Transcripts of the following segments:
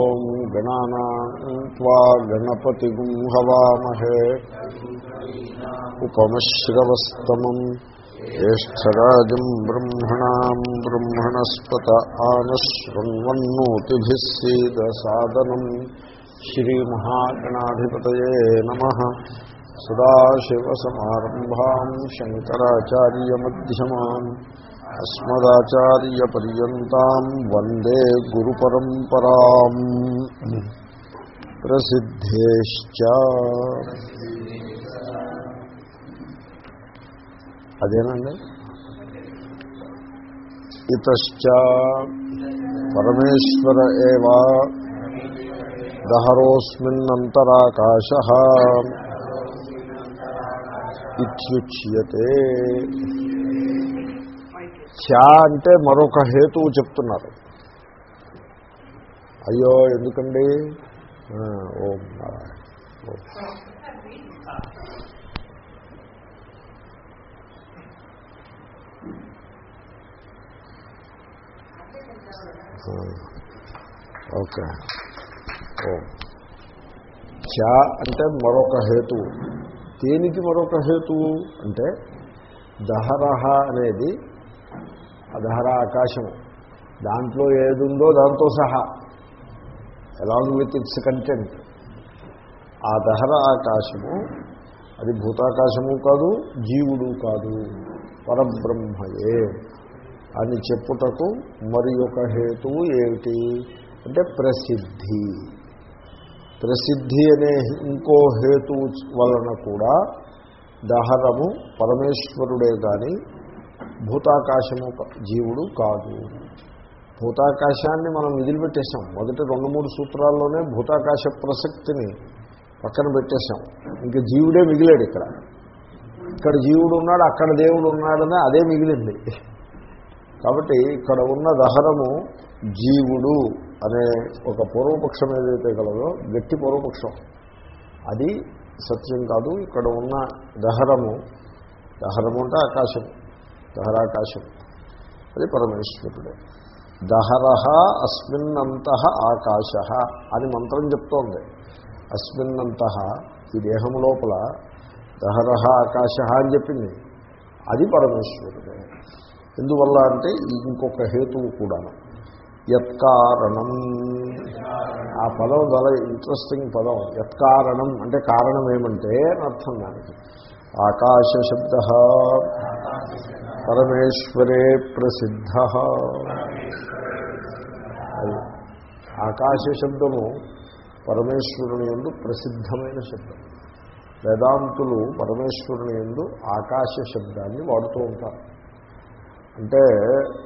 ఓం గణానా త్వా గణపతిగుం హవామహే. ఉపమశ్రవస్తమం. జ్యేష్టరాజం బ్రహ్మణా బ్రహ్మణస్పత ఆనశృణ్వన్నోతిభిः సీదసాదనం శ్రీమహాగణాధిపతయే నమ. శంకరాచార్యమ్యమాన్ అస్మదాచార్యపర్యంతం వందే గురు పరంపరాం ప్రసిద్ధేశ్చ అదేనండి ఇతశ్చ పరమేశ్వర ఏవా దహరోస్మిన్నంతరాకాశ ఇత్యుచ్యతే చా అంటే మరొక హేతువు చెప్తున్నారు. అయ్యో ఎందుకండి? ఓం ఓకే. ఓం. చా అంటే మరొక హేతువు. దేనికి మరొక హేతువు? అంటే దహరహ అనేది అదహర ఆకాశము దాంట్లో ఏది ఉందో దాంతో సహా. అలాంగ్ విత్ ఇట్స్ కంటెంట్ ఆ దహర ఆకాశము అది భూతాకాశము కాదు జీవుడు కాదు. పరబ్రహ్మయే. అని చెప్పుటకు మరి ఒక హేతువు ఏమిటి? అంటే ప్రసిద్ధి. ప్రసిద్ధి అనే ఇంకో హేతువు వలన కూడా దహరము పరమేశ్వరుడే కానీ భూతాకాశము జీవుడు కాదు. భూతాకాశాన్ని మనం వదిలిపెట్టేశాం. మొదటి రెండు మూడు సూత్రాల్లోనే భూతాకాశ ప్రసక్తిని పక్కన పెట్టేశాం. ఇంక జీవుడే మిగిలాడు ఇక్కడ. ఇక్కడ జీవుడు ఉన్నాడు అక్కడ దేవుడు ఉన్నాడని అదే మిగిలింది. కాబట్టి ఇక్కడ ఉన్న దహరము జీవుడు అనే ఒక పూర్వపక్షం ఏదైతే కలదో గట్టి పూర్వపక్షం. అది సత్యం కాదు. ఇక్కడ ఉన్న దహరము దహరము అంటే ఆకాశం. దహరాకాశం. అది పరమేశ్వరుడు దహరహ అస్మిన్నంత ఆకాశ అని మంత్రం చెప్తోంది. అస్మిన్నంత ఈ దేహం లోపల దహరహ ఆకాశ అని చెప్పింది. అది పరమేశ్వరుడే. ఎందువల్ల అంటే ఇంకొక హేతువు కూడా యత్కారణం. ఆ పదం చాలా ఇంట్రెస్టింగ్ పదం. యత్కారణం అంటే కారణం ఏమంటే అర్థం దానికి. ఆకాశ శబ్ద పరమేశ్వరే ప్రసిద్ధ. అది ఆకాశ శబ్దము పరమేశ్వరుని ఎందు ప్రసిద్ధమైన శబ్దం. వేదాంతులు పరమేశ్వరుని ఎందు ఆకాశ శబ్దాన్ని వాడుతూ ఉంటారు. అంటే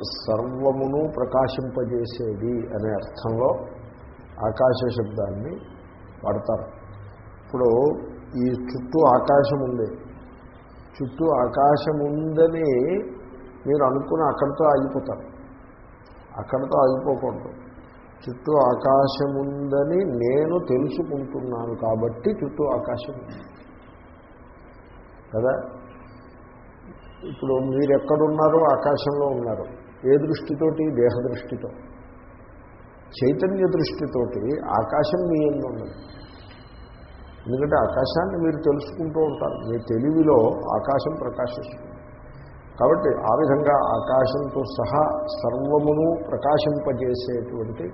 సర్వమును ప్రకాశింపజేసేది అనే అర్థంలో ఆకాశ శబ్దాన్ని వాడతారు. ఇప్పుడు ఈ చుట్టూ ఆకాశం ఉంది చుట్టూ ఆకాశం ఉందని మీరు అనుకుని అక్కడితో ఆగిపోతారు. అక్కడితో ఆగిపోకూడదు. చుట్టూ ఆకాశం ఉందని నేను తెలుసుకుంటున్నాను కాబట్టి చుట్టూ ఆకాశం ఉంది కదా? ఇప్పుడు మీరు ఎక్కడున్నారో ఆకాశంలో ఉన్నారు. ఏ దృష్టితోటి? దేహ దృష్టితో చైతన్య దృష్టితోటి ఆకాశం మీ ఎందు ఉన్నది ఎందుకంటే ఆకాశాన్ని మీరు తెలుసుకుంటూ ఉంటారు. మీ తెలివిలో ఆకాశం ప్రకాశిస్తుంది. కాబట్టి ఆ విధంగా ఆకాశంతో సహా సర్వమును ప్రకాశింపజేసేటువంటి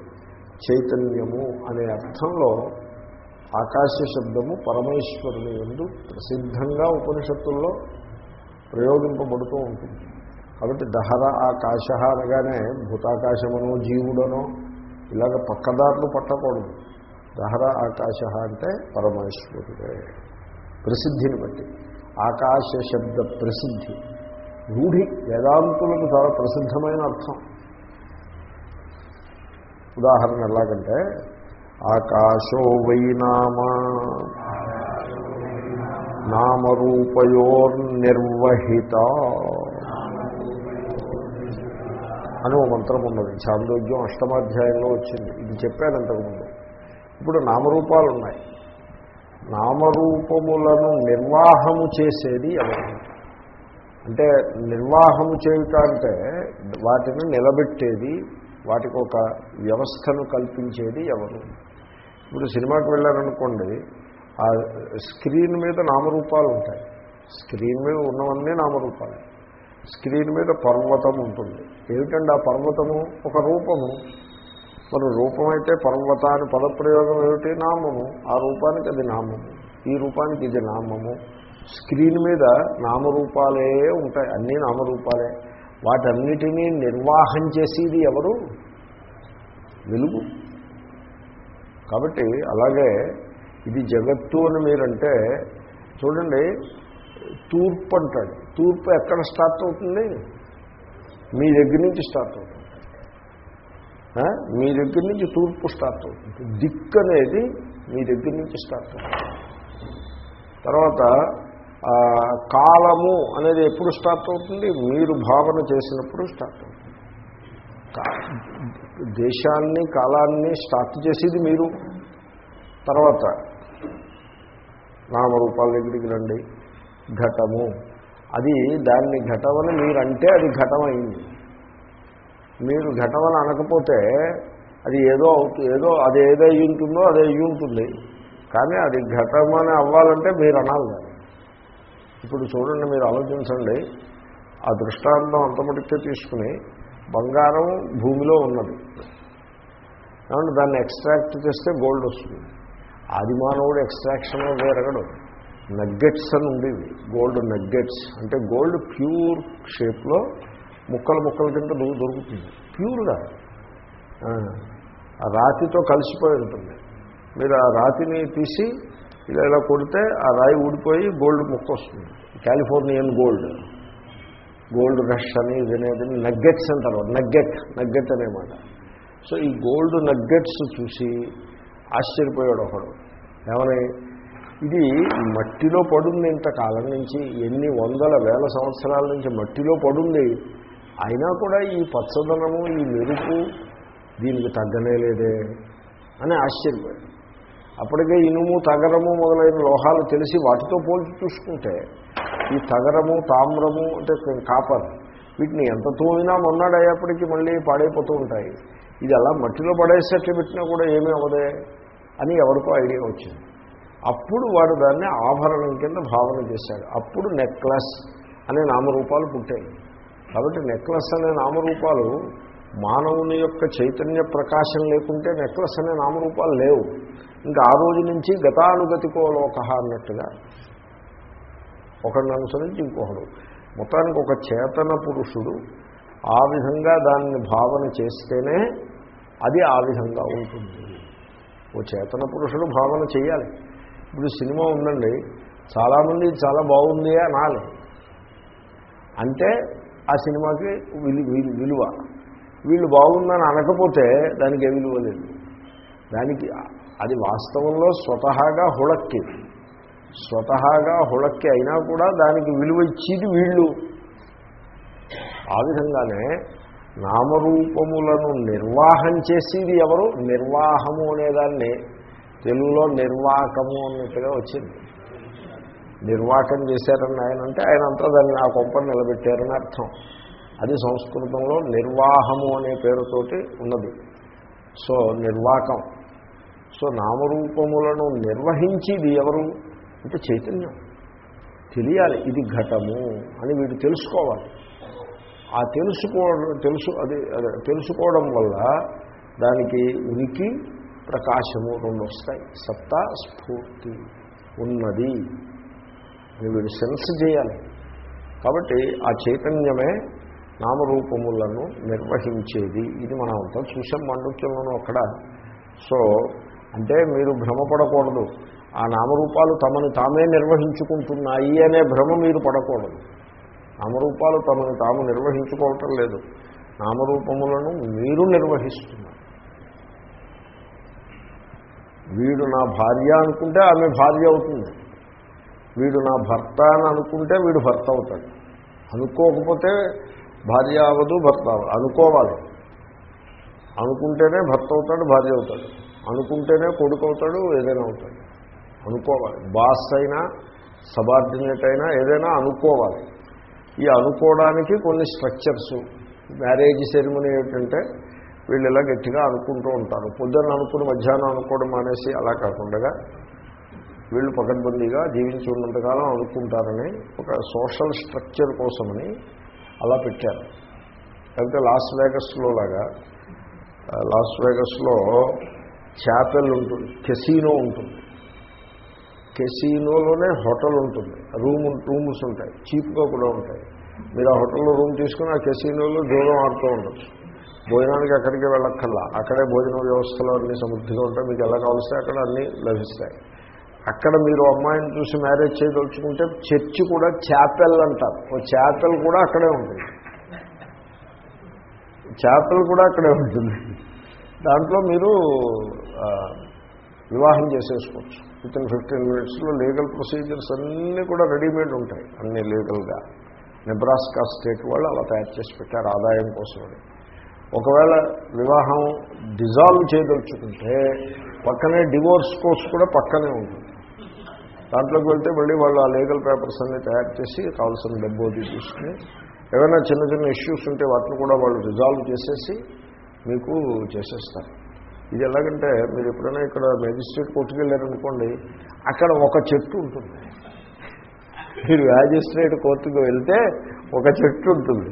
చైతన్యము అనే అర్థంలో ఆకాశ శబ్దము పరమేశ్వరుని ఎందు ప్రసిద్ధంగా ఉపనిషత్తుల్లో ప్రయోగింపబడుతూ ఉంటుంది. కాబట్టి దహర ఆకాశ అనగానే భూతాకాశమనో జీవుడనో ఇలాగ పక్కదారులు పట్టకూడదు. దహర ఆకాశ అంటే పరమేశ్వరుడే. ప్రసిద్ధిని బట్టి. ఆకాశ శబ్ద ప్రసిద్ధి. రూఢి వేదాంతులకు చాలా ప్రసిద్ధమైన అర్థం. ఉదాహరణ ఎలాగంటే ఆకాశో వై నామ. నామరూపయోర్నిర్వహిత. అని ఓ మంత్రం ఉన్నది. చాందోగ్యం అష్టమాధ్యాయంలో వచ్చింది. ఇది చెప్పాను అంతకుముందు. ఇప్పుడు నామరూపాలు ఉన్నాయి నామరూపములను నిర్వాహము చేసేది ఎవరు? అంటే నిర్వాహము చేయుట అంటే వాటిని నిలబెట్టేది వాటికి ఒక వ్యవస్థను కల్పించేది ఎవరు? ఇప్పుడు సినిమాకి వెళ్ళారనుకోండి ఆ స్క్రీన్ మీద నామరూపాలు ఉంటాయి స్క్రీన్ మీద ఉన్నవన్నీ నామరూపాలు. స్క్రీన్ మీద పర్వతం ఉంటుంది ఏమిటండి ఆ పర్వతము? ఒక రూపము. మరి రూపమైతే పర్వత పర్వతాన్ని పదప్రయోగం ఏమిటి? నామము. ఆ రూపానికి అది నామము. ఈ రూపానికి ఇది నామము. స్క్రీన్ మీద నామరూపాలే ఉంటాయి. అన్నీ నామరూపాలే. వాటన్నిటినీ నిర్వాహం చేసేది ఎవరు? వెలుగు. కాబట్టి అలాగే ఇది జగత్తు అని మీరంటే చూడండి తూర్పు అంటాడు. తూర్పు ఎక్కడ స్టార్ట్ అవుతుంది? మీ దగ్గర నుంచి స్టార్ట్ అవుతుంది. మీ దగ్గర నుంచి తూర్పు స్టార్ట్ అవుతుంది. దిక్కు అనేది మీ దగ్గర నుంచి స్టార్ట్ అవుతుంది. తర్వాత కాలము అనేది ఎప్పుడు స్టార్ట్ అవుతుంది? మీరు భావన చేసినప్పుడు స్టార్ట్ అవుతుంది. దేశాన్ని కాలాన్ని స్టార్ట్ చేసేది మీరు. తర్వాత నామరూపాల దగ్గరికి రండి. ఘటము. అది దాన్ని ఘటమని మీరంటే అది ఘటమైంది. మీరు ఘటమని అనకపోతే అది ఏదో అవుతుంది ఏదో అది ఏదో అయ్యి ఉంటుందో అదే అయ్యి ఉంటుంది. కానీ అది ఘటమని అవ్వాలంటే మీరు అనాలి దాన్ని. ఇప్పుడు చూడండి మీరు ఆలోచించండి. ఆ దృష్టాంతం అంతమటికే తీసుకుని బంగారం భూమిలో ఉన్నది. కాబట్టి దాన్ని ఎక్స్ట్రాక్ట్ చేస్తే గోల్డ్ వస్తుంది. ఆది మానవుడు ఎక్స్ట్రాక్షన్ వేరగడు నగ్గెట్స్ అని ఉండేవి. Gold nuggets. అంటే గోల్డ్ ప్యూర్ షేప్లో ముక్కలు ముక్కల కింద దొరుకుతుంది. ప్యూర్గా. ఆ, ఆ రాతితో కలిసిపోయి ఉంటుంది. మీరు ఆ రాతిని తీసి ఇలా ఇలా కొడితే ఆ రాయి ఊడిపోయి గోల్డ్ ముక్క వస్తుంది. Californian gold. గోల్డ్ రష్ అని ఇదనేది నగ్గెట్స్ అంటారు. నగ్గెట్ నగ్గెట్ అనేమాట సో ఈ గోల్డ్ నగ్గెట్స్ చూసి ఆశ్చర్యపోయాడు ఒకడు. ఏమని? ఇది మట్టిలో పడుంది ఇంతకాలం నుంచి ఎన్ని వందల వేల సంవత్సరాల నుంచి మట్టిలో పడుంది. అయినా కూడా ఈ పచ్చదనము ఈ మెరుపు దీనికి తగ్గనే లేదే అని ఆశ్చర్యపోయాడు అప్పటికే ఇనుము తగరము మొదలైన లోహాలు తెలిసి వాటితో పోల్చి చూసుకుంటే ఈ తగరము తామ్రము అంటే కాపర్ వీటిని ఎంత తోమినా మొన్నాడయ్యేప్పటికీ మళ్ళీ పాడైపోతూ ఉంటాయి. ఇది అలా మట్టిలో పడేసేట్లు పెట్టినా కూడా ఏమీ అవ్వదే అని ఎవరికో ఐడియా వచ్చింది. అప్పుడు వాడు దాన్ని ఆభరణం కింద భావన చేశాడు. అప్పుడు నెక్లెస్ అనే నామరూపాలు పుట్టాయి. కాబట్టి నెక్లెస్ అనే నామరూపాలు మానవుని యొక్క చైతన్య ప్రకాశం లేకుంటే నెక్లెస్ అనే నామరూపాలు లేవు. ఇంకా ఆ రోజు నుంచి గతానుగతికో లోక అన్నట్టుగా ఒకడిని అనుసరించి ఇంకొకడు. మొత్తానికి ఒక చేతన పురుషుడు ఆ విధంగా దాన్ని భావన చేస్తేనే అది ఆ విధంగా ఉంటుంది. ఓ చేతన పురుషుడు భావన చేయాలి. ఇప్పుడు సినిమా ఉందండి. చాలామంది చాలా బాగుంది అనాలి. అంటే ఆ సినిమాకి విలు విలు- విలువ. వీళ్ళు బాగుందని అనకపోతే దానికి ఏ విలువ లేదు. దానికి అది వాస్తవంలో స్వతహాగా హుళక్కి. స్వతహాగా హుళక్కి అయినా కూడా దానికి విలువ ఇచ్చేది వీళ్ళు. ఆ విధంగానే నామరూపములను నిర్వాహం చేసేది ఎవరు? నిర్వాహము అనేదాన్ని తెలుగులో నిర్వాహకము అన్నట్టుగా వచ్చింది. నిర్వాకం చేశారని ఆయన అంటే ఆయన అంతా దాన్ని ఆ కొంపను నిలబెట్టారని అర్థం. అది సంస్కృతంలో నిర్వాహము అనే పేరుతోటి ఉన్నది. సో నిర్వాకం. సో నామరూపములను నిర్వహించేది ఎవరు? అంటే చైతన్యం. తెలియాలి ఇది ఘటము అని వీడు తెలుసుకోవాలి. ఆ తెలుసుకోవడం తెలుసు అది అదే తెలుసుకోవడం వల్ల దానికి ఉనికి ప్రకాశము రెండు వస్తాయి సత్తా స్ఫూర్తి ఉన్నది. అని వీడు సెన్స్ చేయాలి. కాబట్టి ఆ చైతన్యమే నామరూపములను నిర్వహించేది. ఇది మనం అంతా చూసాం మండుక్యంలోనూ అక్కడ. సో అంటే మీరు భ్రమపడకూడదు. ఆ నామరూపాలు తమను తామే నిర్వహించుకుంటున్నాయి అనే భ్రమ మీరు పడకూడదు. నామరూపాలు తమను తాము నిర్వహించుకోవటం లేదు. నామరూపములను మీరు నిర్వహిస్తున్నారు. వీడు నా భార్య అనుకుంటే ఆమె భార్య అవుతుంది. వీడు నా భర్త అని అనుకుంటే వీడు భర్త అవుతాడు. అనుకోకపోతే భార్య అవ్వదు భర్త అవ్వదు. అనుకోవాలి. అనుకుంటేనే భర్త అవుతాడు భార్య అవుతాడు. అనుకుంటేనే కొడుకు అవుతాడు ఏదైనా అవుతాడు. అనుకోవాలి. బాస్ అయినా సబార్డినేట్ అయినా ఏదైనా అనుకోవాలి. ఈ అనుకోవడానికి కొన్ని స్ట్రక్చర్స్ మ్యారేజ్ సెరిమనీ ఏమిటంటే వీళ్ళు ఇలా గట్టిగా అనుకుంటూ ఉంటారు. పొద్దున్న అనుకుని మధ్యాహ్నం అనుకోవడం మానేసి అలా కాకుండా వీళ్ళు పకడ్బందీగా జీవించి ఉన్నంతకాలం అనుకుంటారని ఒక సోషల్ స్ట్రక్చర్ కోసమని అలా పెట్టారు. లేకపోతే లాస్ వేగస్లో లాగా లాస్ వేగస్లో చాపెల్ ఉంటుంది కెసీనో ఉంటుంది. కెసీనోలోనే హోటల్ ఉంటుంది. రూమ్ రూమ్స్ ఉంటాయి. చీప్గా కూడా ఉంటాయి. మీరు ఆ హోటల్లో రూమ్ తీసుకుని ఆ కెసీనోలో దూరం ఆడుతూ ఉండొచ్చు. భోజనానికి అక్కడికి వెళ్ళక్కర్లా. అక్కడే భోజన వ్యవస్థలో అన్నీ సమృద్ధిగా ఉంటాయి. మీకు ఎలా కావలిస్తే అక్కడ అన్నీ లభిస్తాయి. అక్కడ మీరు అమ్మాయిని చూసి మ్యారేజ్ చేయదలుచుకుంటే చర్చి కూడా చేపెల్ అంటారు. ఓ చేపలు కూడా అక్కడే ఉంటుంది. చేపలు కూడా అక్కడే ఉంటుంది. దాంట్లో మీరు వివాహం చేసేసుకోవచ్చు. విత్ ఇన్ ఫిఫ్టీన్ మినిట్స్లో లీగల్ ప్రొసీజర్స్ అన్నీ కూడా రెడీమేడ్ ఉంటాయి. అన్ని లీగల్గా నెబ్రాస్కా స్టేట్ వాళ్ళు అలా తయారు చేసి పెట్టారు ఆదాయం కోసం ఒకవేళ వివాహం డిజాల్వ్ చేయదలుచుకుంటే పక్కనే డివోర్స్ కోర్స్ కూడా పక్కనే ఉంటుంది. దాంట్లోకి వెళ్తే మళ్ళీ వాళ్ళు ఆ లీగల్ పేపర్స్ అన్ని తయారు చేసి కావాల్సిన డబ్బు అది తీసుకుని ఏమైనా చిన్న చిన్న ఇష్యూస్ ఉంటే వాటిని కూడా వాళ్ళు రిజాల్వ్ చేసేసి మీకు చేసేస్తారు. ఇది ఎలాగంటే మీరు ఎప్పుడైనా ఇక్కడ మెజిస్ట్రేట్ కోర్టుకు వెళ్ళారనుకోండి అక్కడ ఒక చెట్టు ఉంటుంది. మీరు మ్యాజిస్ట్రేట్ కోర్టుకు వెళ్తే ఒక చెట్టు ఉంటుంది.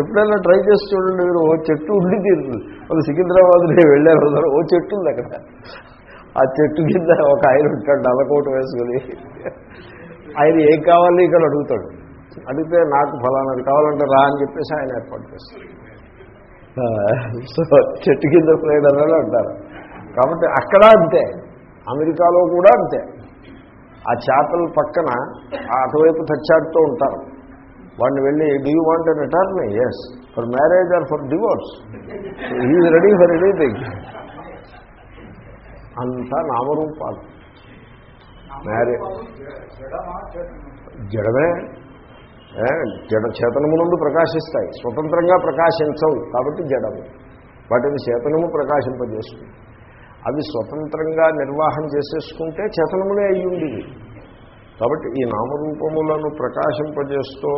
ఎప్పుడైనా ట్రై చేసి చూడండి మీరు ఓ చెట్టు ఉండి తీరుతుంది. ఒక సికింద్రాబాద్ నేను వెళ్ళారు ఓ చెట్టు ఉంది అక్కడ. ఆ చెట్టు కింద ఒక ఆయన ఉంటాడు నల్లకోట వేసుకుని. ఆయన ఏం కావాలి ఇక్కడ అడుగుతాడు. అడిగితే నాకు ఫలానాది కావాలంటే రా అని చెప్పేసి ఆయన ఏర్పాటు చేస్తాడు. సో చెట్టు కింద ఫ్లైడర్ అని అంటారు. కాబట్టి అక్కడ అంతే. అమెరికాలో కూడా అంతే. ఆ చేపల పక్కన అటువైపు తచ్చాడుతూ ఉంటారు. వాడిని వెళ్ళి do you want an attorney yes for marriage or for divorce is ready for anything అంతా నామరూపాలు. మ్యారేజ్ జడమే జడ చేతనము నుండి ప్రకాశిస్తాయి. స్వతంత్రంగా ప్రకాశించవు. కాబట్టి జడము. వాటిని చేతనము ప్రకాశింపజేస్తుంది. అవి స్వతంత్రంగా నిర్వాహం చేసేసుకుంటే చేతనములే అయ్యుండి కాబట్టి ఈ నామరూపములను ప్రకాశింపజేస్తూ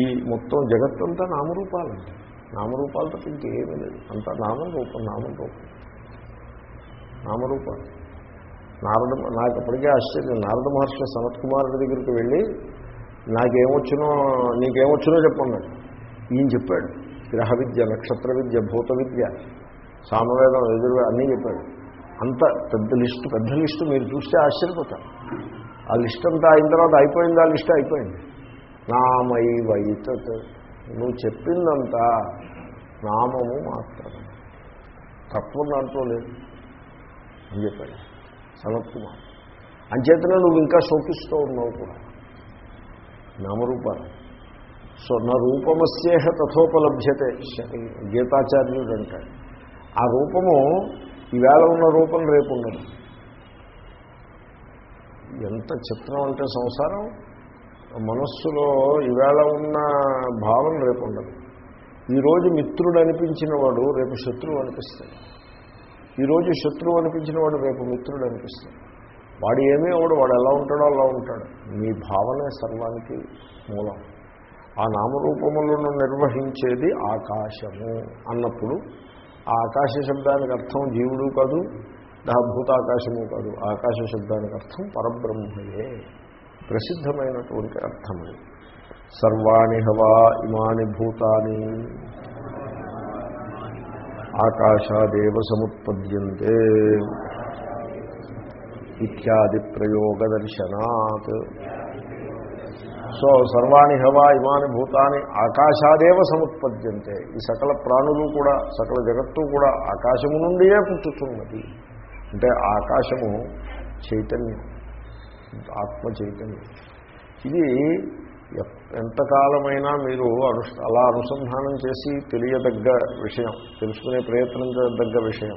ఈ మొత్తం జగత్తంతా నామరూపాలండి. నామరూపాలతో ఇంకేమీ లేదు. అంతా నామం రూపం నామం రూపం నామరూపాలు నారద నాకు ఇప్పటికే ఆశ్చర్యం. నారద మహర్షి సనత్ కుమారుడి దగ్గరికి వెళ్ళి నాకేమొచ్చినో నీకేమొచ్చినో చెప్పన్నాడు ఈయన చెప్పాడు. గ్రహ విద్య నక్షత్ర విద్య భూత విద్య సామవేదం ఎదురు అన్నీ చెప్పాడు. అంత పెద్ద లిస్టు పెద్ద లిస్టు మీరు చూస్తే ఆశ్చర్యపోతారు. ఆ లిస్ట్ అంతా అయిన తర్వాత అయిపోయింది? ఆ లిస్ట్ అయిపోయింది. నామై వైత నువ్వు చెప్పిందంతా నామము మాత్రమే. తత్వం దాంట్లో లేదు. అని చెప్పాడు. సనత్ కుమార్ అంచేతనే నువ్వు ఇంకా శోకిస్తూ ఉన్నావు కూడా. నామరూపాలు. సో నా రూపమస్యేహ తథోపలభ్యతే గీతాచార్యుడు అంటాడు. ఆ రూపము ఈవేళ ఉన్న రూపం రేపు ఉండదు ఎంత చిత్రం అంటే సంసారం? మనస్సులో ఈవేళ ఉన్న భావం రేపు ఉండదు ఈరోజు మిత్రుడు అనిపించిన వాడు రేపు శత్రువు అనిపిస్తాడు. ఈరోజు శత్రువు అనిపించిన వాడు రేపు మిత్రుడు అనిపిస్తాడు. వాడు ఏమీ అవడు వాడు ఎలా ఉంటాడో అలా ఉంటాడు. మీ భావనే సర్వానికి మూలం. ఆ నామరూపములను నిర్వహించేది ఆకాశము అన్నప్పుడు ఆ ఆకాశ శబ్దానికి అర్థం జీవుడు కాదు దా భూతాకాశము కాదు. ఆకాశ శబ్దానికి అర్థం పరబ్రహ్మయే. ప్రసిద్ధమైనటువంటి అర్థం సర్వాణి హవా ఇమాని భూతాని. ఆకాశాదేవ సముత్పద్యంతే ఇత్యాది ప్రయోగ దర్శనాత్ సో సర్వాణి హవా ఇమాని భూతాని ఆకాశాదేవ సముత్పద్యంతే. ఈ సకల ప్రాణులు కూడా సకల జగత్తు కూడా ఆకాశము నుండియే పుట్టుతున్నది అంటే ఆకాశము చైతన్యం ఆత్మ చైతన్యం ఇది ఎంతకాలమైనా మీరు అను అలా అనుసంధానం చేసి తెలియదగ్గ విషయం తెలుసుకునే ప్రయత్నం చేయదగ్గ విషయం.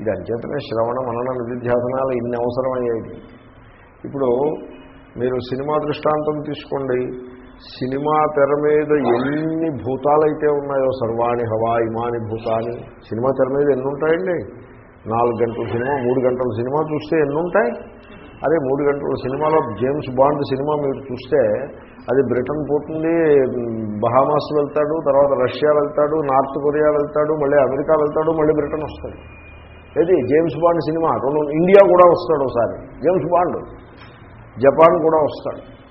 ఇది అంచేతనే శ్రవణ మనన నిధిధ్యాసనాలు ఇన్ని అవసరమయ్యాయి ఇప్పుడు మీరు సినిమా దృష్టాంతం తీసుకోండి. సినిమా తెర మీద ఎన్ని భూతాలైతే ఉన్నాయో సర్వాణి హవా ఇమాని భూతాని సినిమా తెర మీద ఎన్ని ఉంటాయండి నాలుగు గంటల సినిమా మూడు గంటల సినిమా చూస్తే ఎన్ని ఉంటాయి అదే మూడు గంటల సినిమాలో జేమ్స్ బాండ్ సినిమా మీరు చూస్తే అది బ్రిటన్ పోతుంది బహామాస్ వెళ్తాడు తర్వాత రష్యా వెళ్తాడు నార్త్ కొరియా వెళ్తాడు మళ్ళీ అమెరికా వెళ్తాడు మళ్ళీ బ్రిటన్ వస్తాడు. ఏది? James Bond cinema. రెండు ఇండియా కూడా వస్తాడు ఒకసారి. James bond. జపాన్ కూడా వస్తాడు.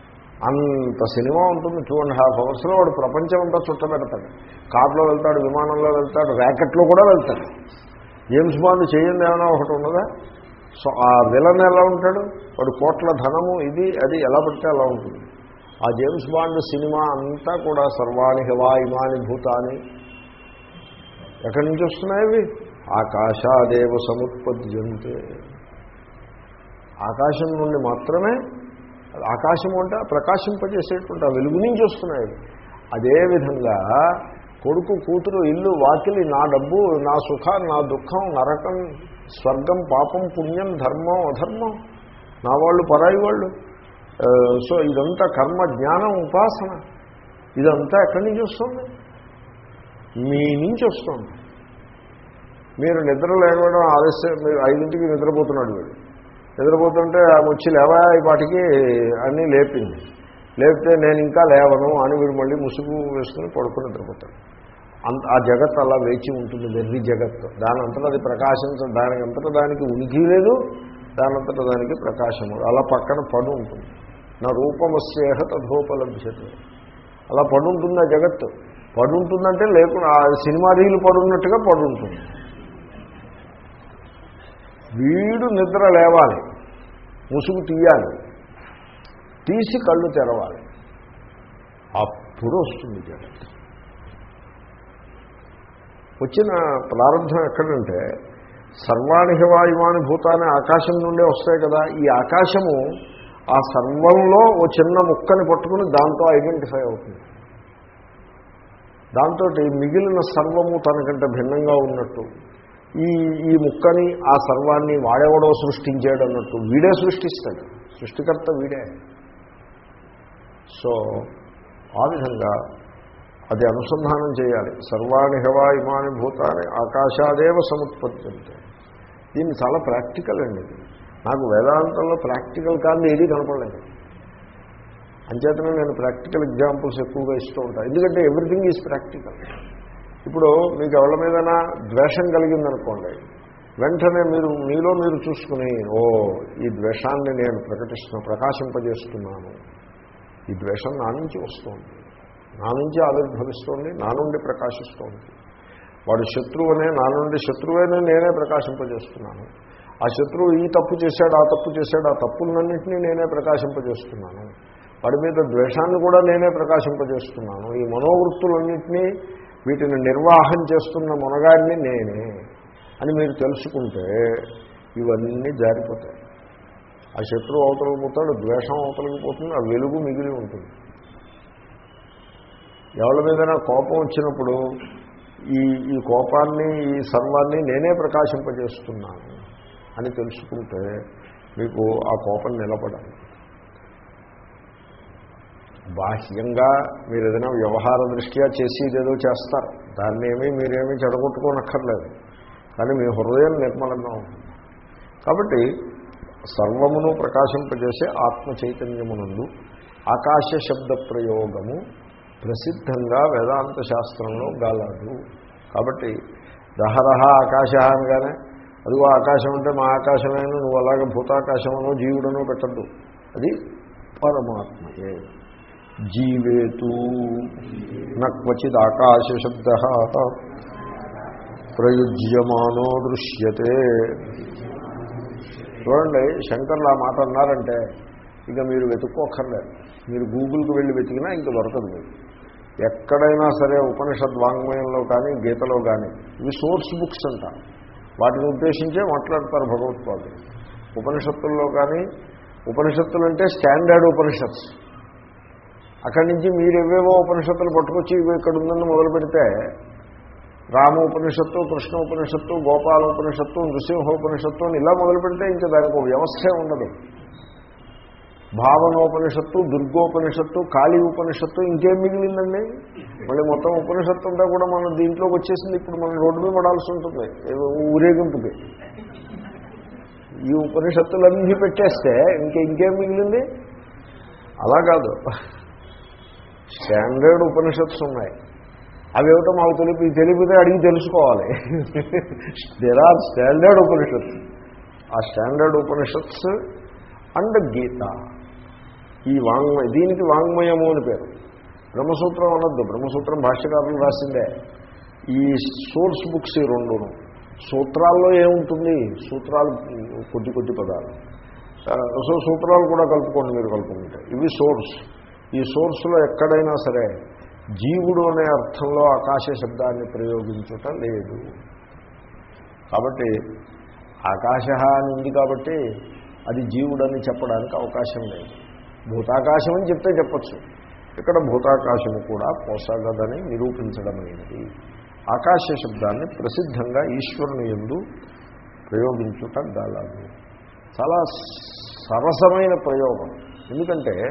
అంత సినిమా ఉంటుంది టూ అండ్ హాఫ్ అవర్స్లో వాడు ప్రపంచం అంతా చుట్టబెడతాడు. కార్లో వెళ్తాడు విమానంలో వెళ్తాడు ర్యాకెట్లో కూడా వెళ్తాడు. జేమ్స్ బాండ్ చేయండి ఏమైనా ఒకటి ఉన్నదా? సో ఆ విలన్ ఎలా ఉంటాడు? వాడు కోట్ల ధనము ఇది అది ఎలా పడితే అలా ఉంటుంది. ఆ జేమ్స్ బాండ్ సినిమా అంతా కూడా సర్వాణి హివా ఇమాని భూతాని. ఎక్కడి నుంచి వస్తున్నాయి అవి? ఆకాశాదేవ సముత్పద్యంతే. ఆకాశం నుండి మాత్రమే ఆకాశం అంటే ప్రకాశింపజేసేటువంటి ఆ వెలుగు నుంచి వస్తున్నాయి అదేవిధంగా కొడుకు కూతురు ఇల్లు వాకిలి నా డబ్బు నా సుఖం నా దుఃఖం నరకం స్వర్గం పాపం పుణ్యం ధర్మం అధర్మం. నా వాళ్ళు పరాయి వాళ్ళు. సో ఇదంతా కర్మ జ్ఞానం ఉపాసన. ఇదంతా ఎక్కడి నుంచి వస్తుంది? మీ నుంచి వస్తుంది. మీరు నిద్ర లేకపోవడం ఆలస్యం మీరు ఐదింటికి నిద్రపోతున్నాడు వీడు. నిద్రపోతుంటే ఆమె వచ్చి లేవా ఈ పాటికి? అన్నీ లేపింది. లేపితే నేను ఇంకా లేవను అని వీడు మళ్ళీ ముసుగు వేసుకుని పడుకుని నిద్రపోతాడు. అంత ఆ జగత్ అలా వేచి ఉంటుంది వెర్రి జగత్తు దాని అంతటా అది ప్రకాశించ దానికి అంతటా దానికి ఉనికి లేదు దాని అంతటా దానికి ప్రకాశము అలా పక్కన పడు ఉంటుంది. నా రూపమస్యేహ తథోపలభ్యతే. అలా పడుంటుంది ఆ జగత్తు? పడుంటుందంటే లేకుండా ఆ సినిమా రీలు పడున్నట్టుగా పడుంటుంది. వీడు నిద్ర లేవాలి ముసుగు తీయాలి తీసి కళ్ళు తెరవాలి. అప్పుడు వస్తుంది జగత్ వచ్చిన ప్రారంభం ఎక్కడంటే సర్వాణి హివాయువాని భూతాన్ని ఆకాశం నుండే వస్తాయి కదా ఈ ఆకాశము ఆ సర్వంలో ఓ చిన్న ముక్కని పట్టుకుని దాంతో ఐడెంటిఫై అవుతుంది. దాంతో మిగిలిన సర్వము తనకంటే భిన్నంగా ఉన్నట్టు ఈ ఈ ముక్కని ఆ సర్వాన్ని వాడెవడో సృష్టించాడు అన్నట్టు వీడే సృష్టిస్తాడు. సృష్టికర్త వీడే. సో ఆ విధంగా అది అనుసంధానం చేయాలి. సర్వాణి హవా ఇమాని భూతాన్ని ఆకాశాదేవ సముత్పత్తి దీన్ని చాలా ప్రాక్టికల్ అండి ఇది. నాకు వేదాంతంలో ప్రాక్టికల్ కానీ ఏది కనపడలేదు. అంచేతనే నేను ప్రాక్టికల్ ఎగ్జాంపుల్స్ ఎక్కువగా ఇస్తూ ఉంటాను ఎందుకంటే ఎవ్రీథింగ్ ఈజ్ ప్రాక్టికల్. ఇప్పుడు మీకు ఎవరి మీదైనా ద్వేషం కలిగిందనుకోండి వెంటనే మీరు మీలో మీరు చూసుకుని ఓ ఈ ద్వేషాన్ని నేను ప్రకటిస్తున్నా ప్రకాశింపజేస్తున్నాను. ఈ ద్వేషం నా నుంచి వస్తుంది. నా నుంచి ఆవిర్భవిస్తోంది నా నుండి ప్రకాశిస్తోంది. వాడు శత్రువునే నా నుండి శత్రువేనే నేనే ప్రకాశింపజేస్తున్నాను. ఆ శత్రువు ఈ తప్పు చేశాడు ఆ తప్పు చేశాడు ఆ తప్పులన్నింటినీ నేనే ప్రకాశింపజేస్తున్నాను. వాడి మీద ద్వేషాన్ని కూడా నేనే ప్రకాశింపజేస్తున్నాను. ఈ మనోవృత్తులన్నింటినీ వీటిని నిర్వాహం చేస్తున్న మునగాడిని నేనే అని మీరు తెలుసుకుంటే ఇవన్నీ జారిపోతాయి. ఆ శత్రువు అవతలకి పోతాడు ద్వేషం అవతలకి పోతుంది ఆ వెలుగు మిగిలి ఉంటుంది. ఎవరి మీదైనా కోపం వచ్చినప్పుడు ఈ ఈ కోపాన్ని ఈ సర్వాన్ని నేనే ప్రకాశింపజేస్తున్నాను. అని తెలుసుకుంటే మీకు ఆ కోపం నిలబడాలి బాహ్యంగా మీరు ఏదైనా వ్యవహార దృష్ట్యా చేసి ఏదో చేస్తారు. దాన్ని ఏమీ మీరేమీ చెడగొట్టుకోనక్కర్లేదు. కానీ మీ హృదయం నిర్మలంగా ఉంటుంది. కాబట్టి సర్వమును ప్రకాశింపజేసే ఆత్మ చైతన్యమునందు ఆకాశ శబ్ద ప్రయోగము ప్రసిద్ధంగా వేదాంత శాస్త్రంలో గలదు. కాబట్టి దహరహ ఆకాశ అనగానే అదిగో ఆకాశం అంటే మా ఆకాశమైన నువ్వు అలాగే భూతాకాశమనో జీవుడనో పెట్టద్దు. అది పరమాత్మయే. జీవేతు నక్వచిద్ ఆకాశశబ్ద ప్రయుజ్యమానో దృశ్యతే. చూడండి శంకర్లు ఆ మాట అన్నారంటే ఇక మీరు వెతుక్కోక్కర్లేదు. మీరు గూగుల్కి వెళ్ళి వెతికినా ఇంక దొరకదు మీరు ఎక్కడైనా సరే ఉపనిషద్ వాంగ్మయంలో కానీ గీతలో కానీ ఇవి సోర్స్ బుక్స్ అంట వాటిని ఉద్దేశించే మాట్లాడతారు భగవత్పాదు ఉపనిషత్తుల్లో కానీ ఉపనిషత్తులు అంటే స్టాండర్డ్ ఉపనిషత్స్. అక్కడి నుంచి మీరు ఎవేవో ఉపనిషత్తులు పట్టుకొచ్చి ఇవి ఇక్కడ ఉందని మొదలు పెడితే రామ ఉపనిషత్తు కృష్ణ ఉపనిషత్తు గోపాల ఉపనిషత్తు నృసింహోపనిషత్తు అని ఇలా మొదలు పెడితే ఇంకా దానికి ఒక వ్యవస్థే ఉండదు. భావనోపనిషత్తు దుర్గోపనిషత్తు కాళీ ఉపనిషత్తు ఇంకేం మిగిలిందండి? మళ్ళీ మొత్తం ఉపనిషత్తు ఉంటే కూడా మనం దీంట్లోకి వచ్చేసింది ఇప్పుడు మనం రోడ్డు మీద పడాల్సి ఉంటుంది. ఏదో ఊరేగింపుకి. ఈ ఉపనిషత్తులన్నీ పెట్టేస్తే ఇంక ఇంకేం మిగిలింది? అలా కాదు. స్టాండర్డ్ ఉపనిషత్స్ ఉన్నాయి. అవి ఏమిటో మాకు తెలిపి తెలిపితే అడిగి తెలుసుకోవాలి. దేర్ ఆర్ స్టాండర్డ్ ఉపనిషత్స్ ఆ స్టాండర్డ్ ఉపనిషత్స్ అండ్ గీత ఈ వాంగ్మయ దీనికి వాంగ్మయము అని పేరు. బ్రహ్మసూత్రం అనొద్దు. బ్రహ్మసూత్రం భాష్యకారులు రాసిందే. ఈ సోర్స్ బుక్స్ ఈ రెండును. సూత్రాల్లో ఏముంటుంది? సూత్రాలు కొద్ది కొద్ది పదాలు. సో సూత్రాలు కూడా కలుపుకోండి మీరు కలుపుకుంటే. ఇవి సోర్స్. ఈ సోర్స్లో ఎక్కడైనా సరే జీవుడు అనే అర్థంలో ఆకాశ శబ్దాన్ని ప్రయోగించటం లేదు. కాబట్టి ఆకాశ అని ఉంది కాబట్టి అది జీవుడని చెప్పడానికి అవకాశం లేదు. భూతాకాశం అని చెప్తే చెప్పచ్చు. ఇక్కడ భూతాకాశము కూడా పోసగదని నిరూపించడమైనది ఆకాశ శబ్దాన్ని ప్రసిద్ధంగా ఈశ్వరుని ఎందు ప్రయోగించుట గలదు. చాలా సరసమైన ప్రయోగం. ఎందుకంటే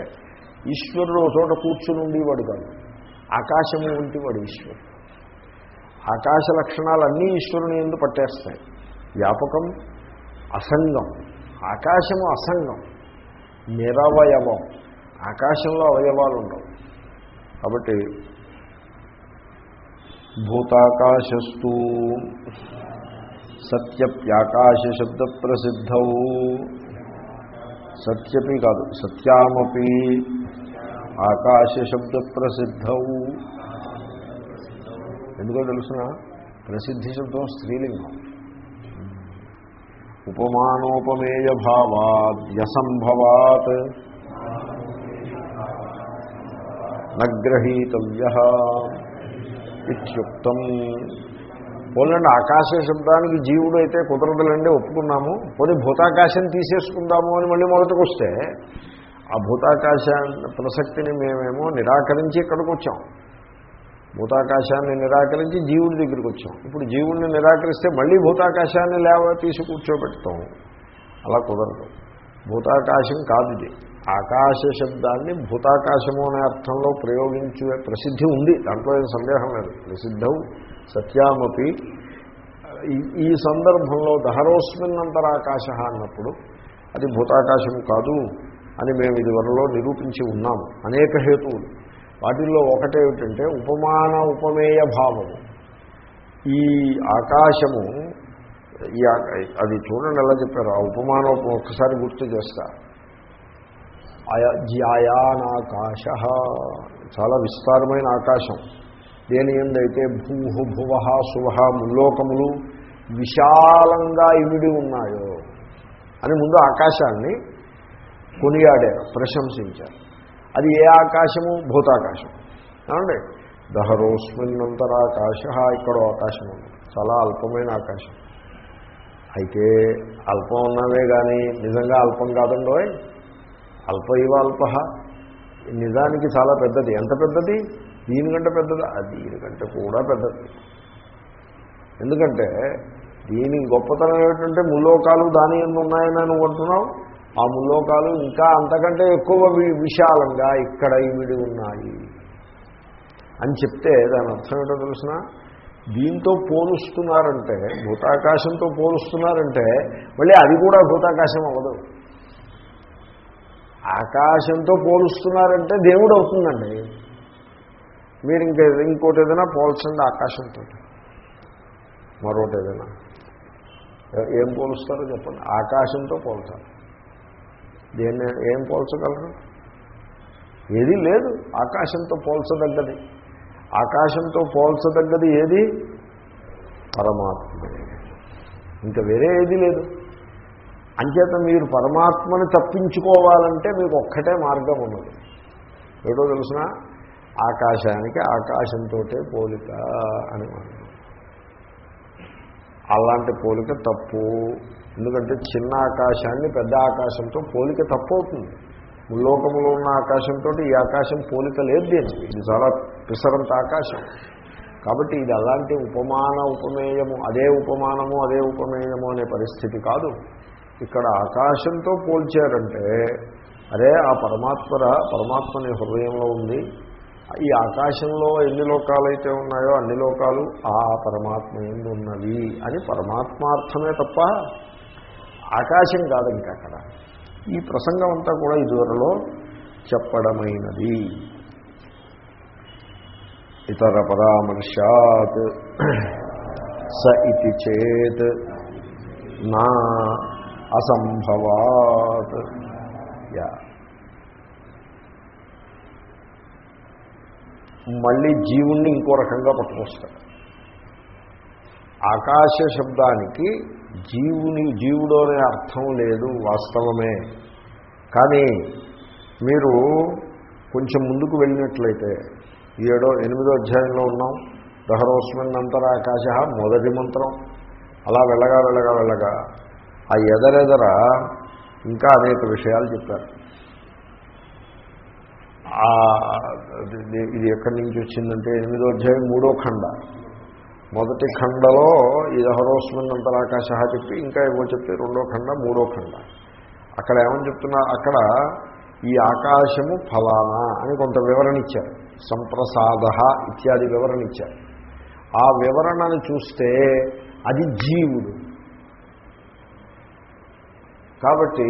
ఈశ్వరుడు ఒక చోట కూర్చుని ఉండేవాడు కాదు. ఆకాశము వంటి వాడు ఈశ్వరుడు. ఆకాశ లక్షణాలన్నీ ఈశ్వరుని ఎందు పట్టేస్తాయి. వ్యాపకం అసంగం. ఆకాశము అసంగం. నిరవయవం. ఆకాశంలో అవయవాలు ఉండవు కాబట్టి భూతాకాశస్తు సత్యప్యాకాశ శబ్ద ప్రసిద్ధౌ సత్యపి కాదు సత్యామపి ఆకాశ శబ్ద ప్రసిద్ధౌ ఎందుకో తెలుసిన? ప్రసిద్ధి శబ్దం స్త్రీలింగం. ఉపమానోపమేయ భావాద్ వ్యసంభవాత్ నగ్రహీతవ్య ఇత్యుక్తం. పోలండి ఆకాశ శబ్దానికి జీవుడు అయితే కుదరదులండి ఒప్పుకున్నాము. పోనీ భూతాకాశం తీసేసుకుందాము అని మళ్ళీ మొదటికి వస్తే ఆ భూతాకాశ ప్రసక్తిని మేమేమో నిరాకరించి ఇక్కడికి వచ్చాం భూతాకాశాన్ని నిరాకరించి జీవుడి దగ్గరికి వచ్చాం. ఇప్పుడు జీవుడిని నిరాకరిస్తే మళ్ళీ భూతాకాశాన్ని లేవ తీసి కూర్చోబెడతాం. అలా కుదరదు. భూతాకాశం కాదు ఇది. ఆకాశ శబ్దాన్ని భూతాకాశము అనే అర్థంలో ప్రయోగించే ప్రసిద్ధి ఉంది. దాంట్లో ఏం సందేహం లేదు. ప్రసిద్ధం సత్యామపి. ఈ- సందర్భంలో సందర్భంలో దహరోస్మిన్నంతరాకాశ అన్నప్పుడు అది భూతాకాశం కాదు అని మేము ఇదివరలో నిరూపించి ఉన్నాము అనేక హేతువులు. వాటిల్లో ఒకటేమిటంటే ఉపమాన ఉపమేయ భావము ఈ ఆకాశము ఈ అది చూడండి ఎలా చెప్పారు ఆ ఉపమానం ఒక్కసారి గుర్తు చేస్తా. జ్యాయానాకాశ. చాలా విస్తారమైన ఆకాశం. దేని ఎందైతే భూ భువ శువ ముల్లోకములు విశాలంగా ఇమిడి ఉన్నాయో అని ముందు ఆకాశాన్ని కొనియాడారు ప్రశంసించారు. అది ఏ ఆకాశము? భూతాకాశం. ఏమండి? దహరోస్మిన్నంతరాకాశ ఇక్కడ ఆకాశం ఉంది. చాలా అల్పమైన ఆకాశం. అయితే అల్పం ఉన్నవే కానీ నిజంగా అల్పం కాదండోయ్. అల్ప ఇవ అల్ప. నిజానికి చాలా పెద్దది. ఎంత పెద్దది? దీనికంటే పెద్దది? దీనికంటే కూడా పెద్దది. ఎందుకంటే దీని గొప్పతనం ఏమిటంటే ముల్లోకాలు దాని ఎందు ఉన్నాయని అనుకుంటున్నావు ఆ ముల్లోకాలు ఇంకా అంతకంటే ఎక్కువ విశాలంగా ఇక్కడ ఇవిడి ఉన్నాయి. అని చెప్తే దాని అర్థం ఏంటో తెలిసిన? దీంతో పోలుస్తున్నారంటే భూతాకాశంతో పోలుస్తున్నారంటే మళ్ళీ అది కూడా భూతాకాశం అవ్వదు. ఆకాశంతో పోలుస్తున్నారంటే దేవుడు అవుతుందండి. మీరు ఇంక ఇంకోటి ఏదైనా పోల్చండి ఆకాశంతో. మరొకటి ఏదైనా. ఏం పోలుస్తారో చెప్పండి. ఆకాశంతో పోల్చాలి దేన్ని ఏం పోల్చగలరు? ఏది లేదు. ఆకాశంతో పోల్చదగ్గది. ఆకాశంతో పోల్చదగ్గది ఏది? పరమాత్మే. ఇంకా వేరే ఏది లేదు. అంచేత మీరు పరమాత్మని తప్పించుకోవాలంటే మీకు ఒక్కటే మార్గం ఉన్నది. ఏటో తెలిసిన? ఆకాశానికి ఆకాశంతో పోలిక అని అలాంటి పోలిక తప్పు. ఎందుకంటే చిన్న ఆకాశాన్ని పెద్ద ఆకాశంతో పోలిక తప్పవుతుంది. ముల్లోకంలో ఉన్న ఆకాశంతో ఈ ఆకాశం పోలిక లేదు దీనికి. ఇది చాలా పిసరంత ఆకాశం. కాబట్టి ఇది అలాంటి ఉపమాన ఉపమేయము అదే ఉపమానము అదే ఉపమేయము అనే పరిస్థితి కాదు. ఇక్కడ ఆకాశంతో పోల్చారంటే అరే ఆ పరమాత్మర పరమాత్మని హృదయంలో ఉంది. ఈ ఆకాశంలో ఎన్ని లోకాలైతే ఉన్నాయో అన్ని లోకాలు ఆ పరమాత్మ ఎందు ఉన్నవి అని పరమాత్మార్థమే తప్ప ఆకాశం కాదు ఇంకా అక్కడ. ఈ ప్రసంగం అంతా కూడా ఇదివరలో చెప్పడమైనది. ఇతర పరామర్శాత్ స ఇది చేత్ నా అసంభవాత్. యా. మళ్ళీ జీవుణ్ణి ఇంకో రకంగా పట్టుకొస్తాడు. ఆకాశ శబ్దానికి జీవుని జీవుడు అనే అర్థం లేదు వాస్తవమే. కానీ మీరు కొంచెం ముందుకు వెళ్ళినట్లయితే ఏడో ఎనిమిదో అధ్యాయంలో ఉన్నాం. దహరోస్మిన్ అంతరాకాశ మొదటి మంత్రం. అలా వెళ్ళగా వెళ్ళగా వెళ్ళగా ఆ ఎదరెదర ఇంకా అనేక విషయాలు చెప్పారు. ఇది ఎక్కడి నుంచి వచ్చిందంటే ఎనిమిదో అధ్యాయం మూడో ఖండ. మొదటి ఖండలో ఈ దహరోస్మిన్ అంతరాకాశ చెప్పి ఇంకా ఏమో చెప్పి రెండో ఖండ మూడో ఖండ. అక్కడ ఏమని చెప్తున్నా అక్కడ ఈ ఆకాశము ఫలానా అని కొంత వివరణ ఇచ్చారు. సంప్రసాద ఇత్యాది వివరణ ఇచ్చారు. ఆ వివరణను చూస్తే అది జీవుడు. కాబట్టి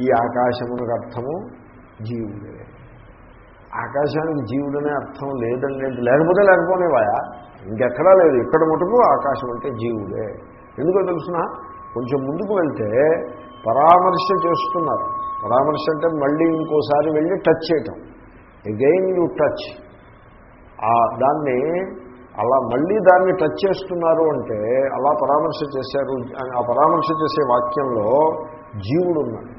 ఈ ఆకాశమునకు అర్థము జీవుడే. ఆకాశానికి జీవుడనే అర్థం లేదండి లేకపోతే లేకపోనేవాయా? ఇంకెక్కడా లేదు. ఇక్కడ మటుకు ఆకాశం అంటే జీవుడే. ఎందుకో తెలుసిన? కొంచెం ముందుకు వెళ్తే పరామర్శ చేస్తున్నారు. పరామర్శ అంటే మళ్ళీ ఇంకోసారి వెళ్ళి టచ్ చేయటం. అగైన్ యూ టచ్ దాన్ని అలా మళ్ళీ దాన్ని టచ్ చేస్తున్నారు అంటే అలా పరామర్శ చేశారు. ఆ పరామర్శ చేసే వాక్యంలో జీవుడు ఉన్నాడు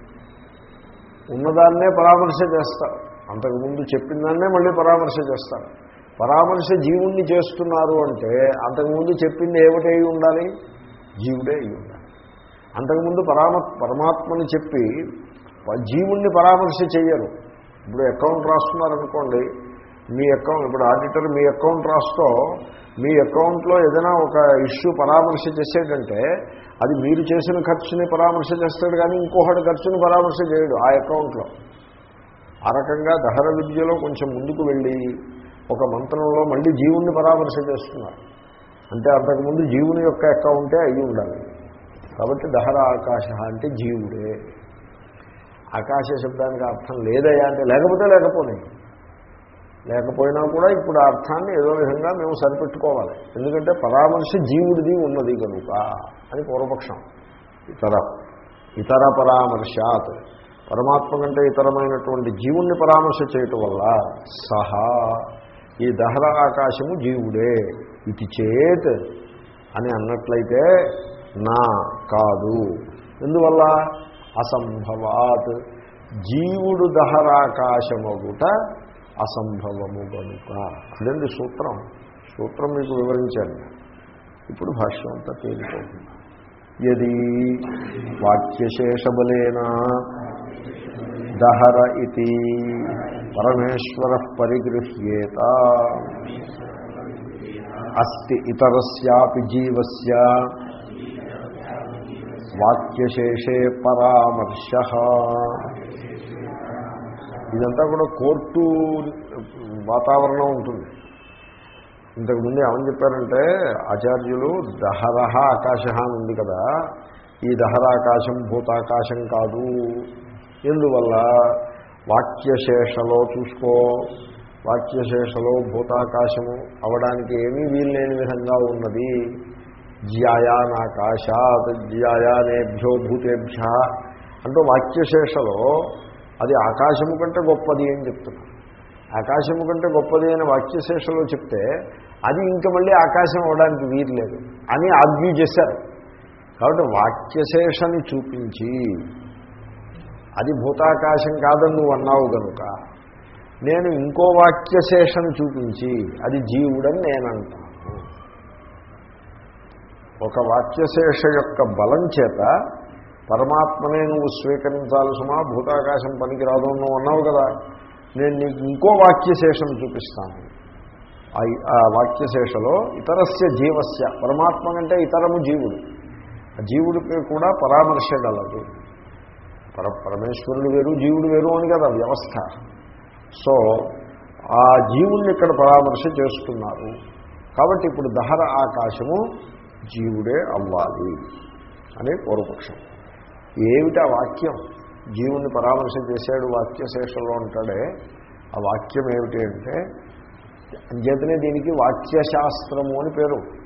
ఉన్నదాన్నే పరామర్శ చేస్తారు. అంతకుముందు చెప్పిన దాన్నే మళ్ళీ పరామర్శ చేస్తారు. పరామర్శ జీవుణ్ణి చేస్తున్నారు అంటే అంతకుముందు చెప్పింది ఏమిటై ఉండాలి? జీవుడే అయి ఉండాలి. అంతకుముందు పరామ పరమాత్మని చెప్పి జీవుణ్ణి పరామర్శ చేయరు ఇప్పుడు అకౌంట్ రాస్తున్నారనుకోండి మీ అకౌంట్ ఇప్పుడు ఆడిటర్ మీ అకౌంట్ రాస్తూ మీ అకౌంట్లో ఏదైనా ఒక ఇష్యూ పరామర్శ చేసేటంటే అది మీరు చేసిన ఖర్చుని పరామర్శ చేస్తాడు కానీ ఇంకొకటి ఖర్చుని పరామర్శ చేయడు ఆ అకౌంట్లో. ఆ రకంగా దహర విద్యలో కొంచెం ముందుకు వెళ్ళి ఒక మంత్రంలో మళ్ళీ జీవుణ్ణి పరామర్శ చేస్తున్నారు. అంటే అంతకుముందు జీవుని యొక్క అకౌంటే అయ్యి ఉండాలి. కాబట్టి దహర ఆకాశ అంటే జీవుడే. ఆకాశ శబ్దానికి అర్థం లేదయా అంటే లేకపోతే లేకపోయినాయి లేకపోయినా కూడా ఇప్పుడు ఆ అర్థాన్ని ఏదో విధంగా మేము సరిపెట్టుకోవాలి. ఎందుకంటే పరామర్శ జీవుడిది ఉన్నది కనుక అని పూర్వపక్షం. ఇతర ఇతర పరామర్శాత్. పరమాత్మ కంటే ఇతరమైనటువంటి జీవుణ్ణి పరామర్శ చేయటం వల్ల సహా ఈ దహర ఆకాశము జీవుడే. ఇది చేత్ అని అన్నట్లయితే నా కాదు. ఎందువల్ల? అసంభవాత్. జీవుడు దహరాకాశమగుట అసంభవము కనుక అదండి సూత్రం? సూత్రం మీకు వివరించాను. ఇప్పుడు భాష్యం అంతా తేలిపోతుంది. ఎది వాక్యశేషబలేన దహర ఇది. పరమేశ్వర పరిగృహ్యేత. అస్తి ఇతరస్యాపి జీవస్య. వాక్యశేషే పరామర్శ. ఇదంతా కూడా కోర్టు వాతావరణం ఉంటుంది. ఇంతకుముందు ఏమని చెప్పారంటే ఆచార్యులు దహరహ ఆకాశ అని ఉంది కదా. ఈ దహరాకాశం భూతాకాశం కాదు. ఎందువల్ల వాక్యశేషలో చూసుకో వాక్యశేషలో భూతాకాశము అవడానికి ఏమీ వీల్లేని విధంగా ఉన్నది. జ్యాయానాకాశాత్ జ్యాయానేభ్యో భూతేభ్య అంటూ వాక్యశేషలో అది ఆకాశము కంటే గొప్పది అని చెప్తున్నారు ఆకాశము కంటే గొప్పది అని వాక్యశేషలో చెప్తే అది ఇంకా మళ్ళీ ఆకాశం అవడానికి వీరలేదు అని ఆర్గ్యూ చేశారు. కాబట్టి వాక్యశేషని చూపించి అది భూతాకాశం కాదని నువ్వు అన్నావు కనుక నేను ఇంకో వాక్యశేషను చూపించి అది జీవుడని నేనంటాను. ఒక వాక్యశేష యొక్క బలం చేత పరమాత్మనే నువ్వు స్వీకరించాలి సుమా భూతాకాశం పనికిరాదు నువ్వు అన్నావు కదా నేను నీకు ఇంకో వాక్యశేషం చూపిస్తాను. ఆ వాక్యశేషలో ఇతరస్య జీవస్య పరమాత్మ కంటే ఇతరము జీవుడు. జీవుడికి కూడా పరామర్శ గలదు. పర పరమేశ్వరుడు వేరు జీవుడు వేరు అని కదా వ్యవస్థ. సో ఆ జీవుల్ని ఇక్కడ పరామర్శ చేస్తున్నారు. కాబట్టి ఇప్పుడు దహర ఆకాశము జీవుడే అవ్వాలి అనే పూర్వపక్షం. ఏమిటి ఆ వాక్యం? జీవుని పరామర్శ చేశాడు వాక్యశేషంలో ఉంటాడే. ఆ వాక్యం ఏమిటి అంటే అంచేతనే దీనికి వాక్యశాస్త్రము అని పేరు.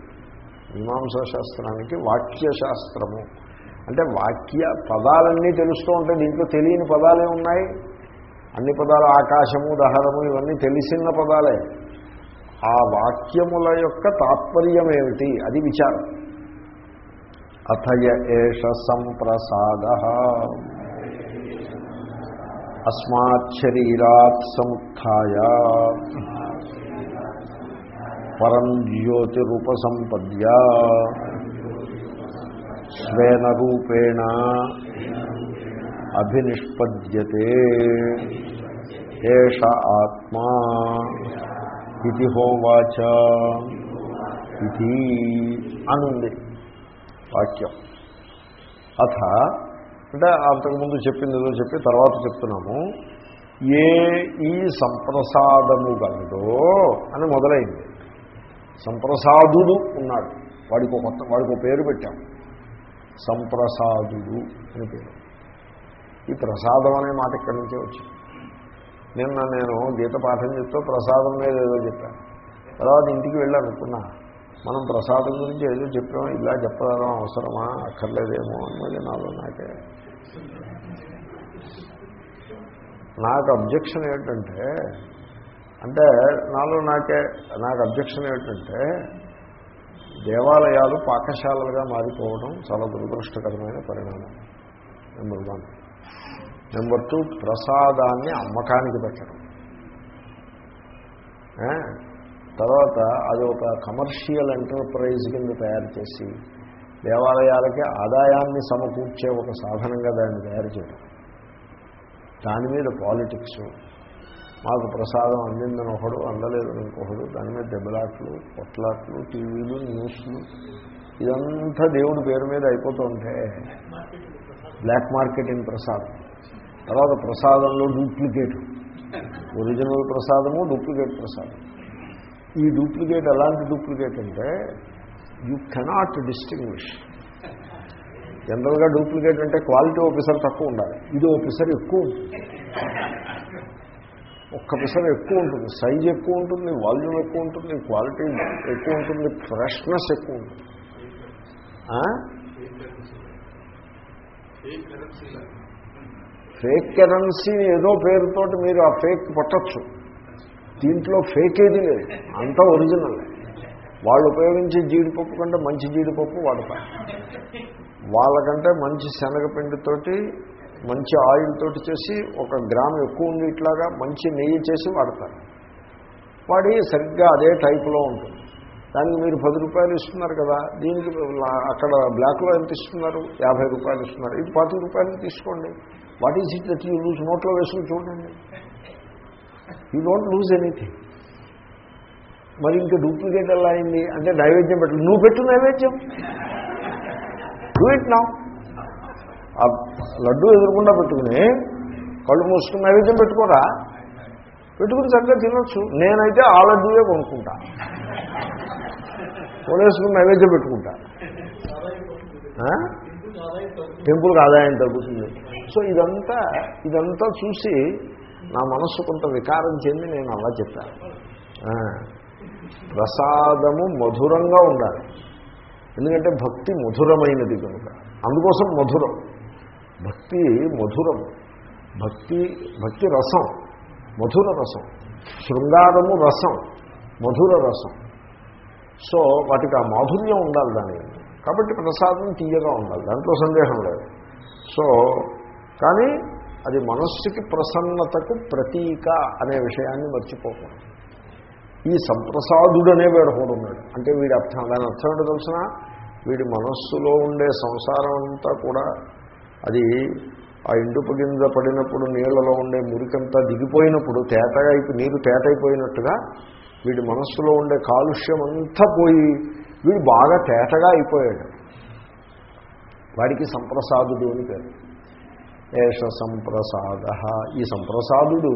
మీమాంసా శాస్త్రానికి వాక్యశాస్త్రము. అంటే వాక్య పదాలన్నీ తెలుస్తూ ఉంటాయి దీంట్లో తెలియని పదాలే ఉన్నాయి. అన్ని పదాలు ఆకాశము దహరము ఇవన్నీ తెలిసిన పదాలే. ఆ వాక్యముల యొక్క తాత్పర్యం ఏమిటి అది విచారం. అథయ ఏష సంప్రసాద. అస్మాత్ శరీరాత్ సముత్య పరం జ్యోతిరుపసంపద్య స్వేన రూపేణ అభినిష్పద్యతే. ఏష ఆత్మా ఇది హోవాచ. ఇది అనుంది వాక్యం. అథ అంటే అంతకుముందు చెప్పింది ఏదో చెప్పి తర్వాత చెప్తున్నాము. ఏ ఈ సంప్రసాదము గలదో అని మొదలైంది. సంప్రసాదుడు ఉన్నాడు. వాడికి ఒక కొత్త వాడికి ఒక పేరు పెట్టాము సంప్రసాదుడు అని పేరు. ఈ ప్రసాదం అనే మాట ఇక్కడి నుంచే వచ్చింది. నిన్న నేను గీత పాఠం చెప్తూ ప్రసాదం మీద ఏదో చెప్పాను. తర్వాత ఇంటికి వెళ్ళి అనుకున్నా మనం ప్రసాదం గురించి ఏదో చెప్పాం ఇలా చెప్పడం అవసరమా అక్కర్లేదేమో అని మళ్ళీ నాలో నాకే నాకు అబ్జెక్షన్ ఏంటంటే అంటే నాలో నాకే నాకు అబ్జెక్షన్ ఏంటంటే దేవాలయాలు పాకశాలలుగా మారిపోవడం చాలా దురదృష్టకరమైన పరిణామం. నెంబర్ వన్ నెంబర్ టూ ప్రసాదాన్ని అమ్మకానికి పెట్టడం. తర్వాత అది ఒక కమర్షియల్ ఎంటర్ప్రైజ్ కింద తయారు చేసి దేవాలయాలకి ఆదాయాన్ని సమకూర్చే ఒక సాధనంగా దాన్ని తయారు చేయడం. దాని మీద పాలిటిక్స్ మాకు ప్రసాదం అందిందని ఒకడు అందలేదని ఇంకొకడు. దాని మీద దెబ్బలాట్లు పొట్లాట్లు టీవీలు న్యూస్లు ఇదంతా దేవుడి పేరు మీద అయిపోతుంటే బ్లాక్ మార్కెటింగ్ ప్రసాదం. తర్వాత ప్రసాదంలో డూప్లికేట్. ఒరిజినల్ ప్రసాదము డూప్లికేట్ ప్రసాదం. ఈ డూప్లికేట్ ఎలాంటి డూప్లికేట్ అంటే యూ కెనాట్ డిస్టింగ్విష్. జనరల్గా డూప్లికేట్ అంటే క్వాలిటీ ఆఫీసర్ తక్కువ ఉండాలి. ఇది ఆఫీసర్ ఎక్కువ ఒక్క పిసర్ ఎక్కువ ఉంటుంది. సైజ్ ఎక్కువ ఉంటుంది వాల్యూమ్ ఎక్కువ ఉంటుంది క్వాలిటీ ఎక్కువ ఉంటుంది ఫ్రెష్నెస్ ఎక్కువ ఉంటుంది. ఫేక్ కరెన్సీని ఏదో పేరుతోటి మీరు ఆ ఫేక్ పట్టచ్చు దీంట్లో ఫేక్ ఏది లేదు. అంతా ఒరిజినల్. వాళ్ళు ఉపయోగించే జీడిపప్పు కంటే మంచి జీడిపప్పు వాడతారు. వాళ్ళకంటే మంచి శనగపిండితోటి మంచి ఆయిల్ తోటి చేసి ఒక గ్రామ్ ఎక్కువ ఉంది ఇట్లాగా మంచి నెయ్యి చేసి వాడతారు. వాడి సరిగ్గా అదే టైప్లో ఉంటుంది. దానికి మీరు పది రూపాయలు ఇస్తున్నారు కదా దీనికి అక్కడ బ్లాక్లో ఎంత ఇస్తున్నారు? యాభై రూపాయలు ఇస్తున్నారు. ఇది పది రూపాయలు తీసుకోండి. What is it that you lose నోట్లో వేసుకుని చూడండి. You don't lose anything. మరి ఇంకా డూప్లికేట్ ఎలా అయింది? అంటే నైవేద్యం పెట్టు నువ్వు పెట్టు నైవేద్యం. డూ ఇట్ నా. ఆ లడ్డు ఎదురకుండా పెట్టుకుని కళ్ళు మూసుకుని నైవేద్యం పెట్టుకోరా? పెట్టుకుని చక్కగా తినొచ్చు. నేనైతే ఆ లడ్డూయే కొనుక్కుంటా. కొనేసుకుని నైవేద్యం పెట్టుకుంటా. టెంపుల్కి ఆదాయం తగ్గుతుంది. సో ఇదంతా ఇదంతా చూసి నా మనస్సు కొంత వికారం చెంది నేను అలా చెప్పాను ప్రసాదము మధురంగా ఉండాలి. ఎందుకంటే భక్తి మధురమైనది కనుక. అందుకోసం మధురం. భక్తి మధురం. భక్తి భక్తి రసం. మధుర రసం. శృంగారము రసం. మధుర రసం. సో వాటికి ఆ మాధుర్యం ఉండాలి దాని. కాబట్టి ప్రసాదం తీయగా ఉండాలి. దాంట్లో సందేహం లేదు. సో కానీ అది మనస్సుకి ప్రసన్నతకు ప్రతీక అనే విషయాన్ని మర్చిపోకూడదు. ఈ సంప్రసాదుడు అనే వీడు కూడా ఉన్నాడు. అంటే వీడి అర్థం దాని అర్థం ఏంటో తెలిసిన? వీడి మనస్సులో ఉండే సంసారం అంతా కూడా అది ఆ ఇండుపు గింజ పడినప్పుడు నీళ్ళలో ఉండే మురికంతా దిగిపోయినప్పుడు తేటగా అయిపో నీరు తేటైపోయినట్టుగా వీడి మనస్సులో ఉండే కాలుష్యం అంతా పోయి వీడు బాగా తేటగా అయిపోయాడు. వాడికి సంప్రసాదుడు అని పేరు. ఏష సంప్రసాద. ఈ సంప్రసాదుడు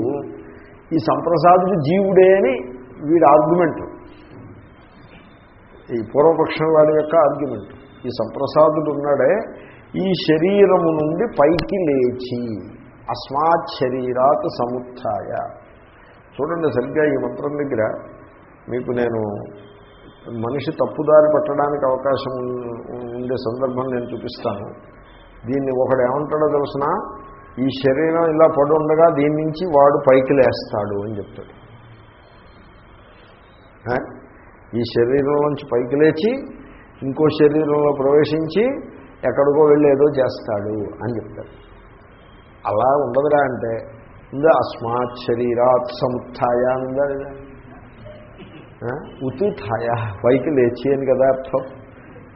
ఈ సంప్రసాదుడు జీవుడే అని వీడి ఆర్గ్యుమెంట్ ఈ పూర్వపక్షం వాడి యొక్క ఆర్గ్యుమెంట్ ఈ సంప్రసాదుడు ఉన్నాడే ఈ శరీరము నుండి పైకి లేచి అస్మాత్ శరీరాత్ సముత్య చూడండి సరిగ్గా ఈ మంత్రం దగ్గర మీకు నేను మనిషి తప్పుదారి పట్టడానికి అవకాశం ఉండే సందర్భం నేను చూపిస్తాను. దీన్ని ఒకడు ఏమంటాడో తెలిసిన? ఈ శరీరం ఇలా పడి ఉండగా దీని నుంచి వాడు పైకి లేస్తాడు అని చెప్తాడు. ఈ శరీరం నుంచి పైకి లేచి ఇంకో శరీరంలో ప్రవేశించి ఎక్కడికో వెళ్ళి ఏదో చేస్తాడు అని చెప్తాడు. అలా ఉండదురా అంటే ఉందా అస్మాత్ శరీరాత్ సముత్య అని ఉందా లేదా పైకి లేచి అని కదా అర్థం?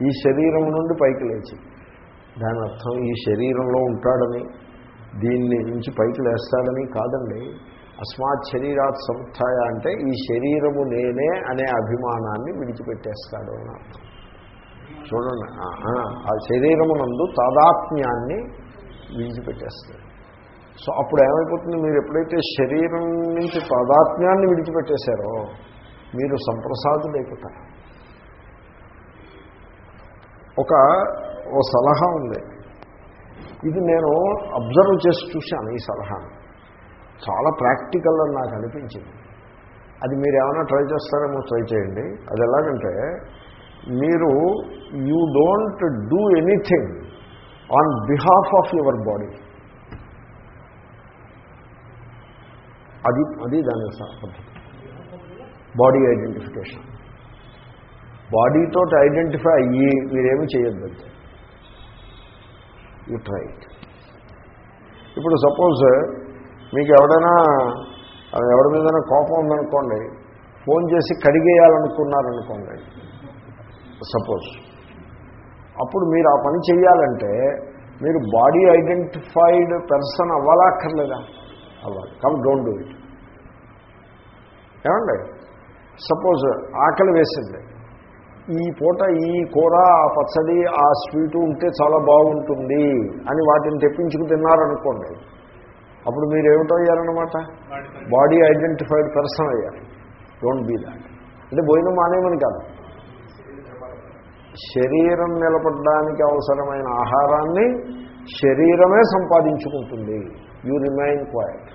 ఈ శరీరం నుండి పైకి లేచి. దాని అర్థం ఈ శరీరంలో ఉంటాడని దీన్ని నుంచి పైకి లేస్తాడని కాదండి. అస్మాత్ శరీరాత్ సముత్య అంటే ఈ శరీరము నేనే అనే అభిమానాన్ని విడిచిపెట్టేస్తాడు అని అర్థం. చూడండి. ఆ, శరీరమునందు తాదాత్మ్యాన్ని విడిచిపెట్టేస్తుంది. సో అప్పుడు ఏమైపోతుంది? మీరు ఎప్పుడైతే శరీరం నుంచి తాదాత్మ్యాన్ని విడిచిపెట్టేశారో మీరు సంప్రసాదులైపోతారు. ఒక ఓ సలహా ఉంది. ఇది నేను అబ్జర్వ్ చేసి చూశాను ఈ సలహాను. చాలా ప్రాక్టికల్ అని నాకు అనిపించింది. అది మీరు ఏమైనా ట్రై చేస్తారేమో ట్రై చేయండి. అది ఎలాగంటే మీరు you don't do anything on behalf of your body అది అది దాని పద్ధతి. బాడీ ఐడెంటిఫికేషన్ బాడీతో ఐడెంటిఫై అయ్యి మీరేమి చేయొద్దు యూ ట్రై ఇప్పుడు సపోజ్ మీకు ఎవడైనా ఎవరి మీదైనా కోపం ఉందనుకోండి ఫోన్ చేసి కడిగేయాలనుకున్నారనుకోండి సపోజ్. అప్పుడు మీరు ఆ పని చేయాలంటే మీరు బాడీ ఐడెంటిఫైడ్ పర్సన్ అవ్వాలా అక్కర్లేదా అవ్వాలి. Come don't do it. ఏమండి? సపోజ్ ఆకలి వేసింది. ఈ పూట ఈ కూర ఆ పచ్చడి ఆ స్వీటు ఉంటే చాలా బాగుంటుంది అని వాటిని తెప్పించుకు తిన్నారనుకోండి అప్పుడు మీరు ఏమిటో అయ్యారనమాట బాడీ ఐడెంటిఫైడ్. పర్సన్ అయ్యారు. Don't be that. అంటే భోజనం మానేమని కాదు. శరీరం నిలబడడానికి అవసరమైన ఆహారాన్ని శరీరమే సంపాదించుకుంటుంది. You remain quiet